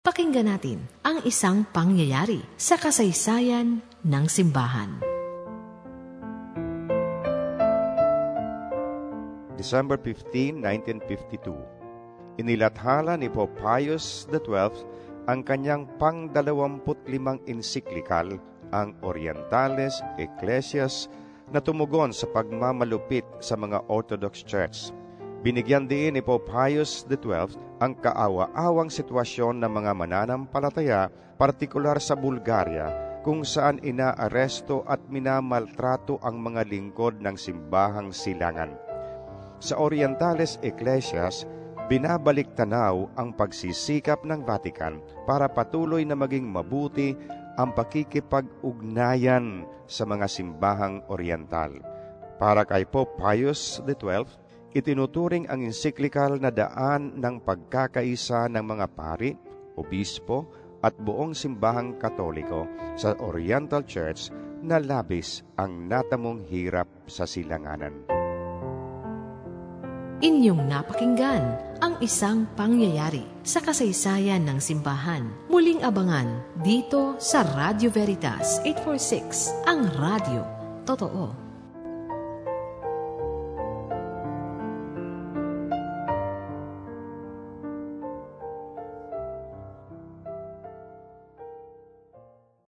Pakinggan natin ang isang pangyayari sa kasaysayan ng simbahan. December 15, 1952 Inilathala ni Pope Pius XII ang kanyang pang-25 ensiklikal, ang Orientales Ecclesias, na tumugon sa pagmamalupit sa mga Orthodox Church Binigyan din ni Pope Pius XII ang kaawa-awang sitwasyon ng mga mananampalataya, partikular sa Bulgaria, kung saan inaaresto at minamaltrato ang mga lingkod ng simbahang silangan. Sa Orientales Ecclesias, binabalik tanaw ang pagsisikap ng Vatican para patuloy na maging mabuti ang pakikipag-ugnayan sa mga simbahang oriental. Para kay Pope Pius XII, itinuturing ang encyclical na daan ng pagkakaisa ng mga pari, obispo, at buong simbahang katoliko sa Oriental Church na labis ang natamong hirap sa silanganan. Inyong napakinggan ang isang pangyayari sa kasaysayan ng simbahan. Muling abangan dito sa Radio Veritas 846, ang radio. Totoo.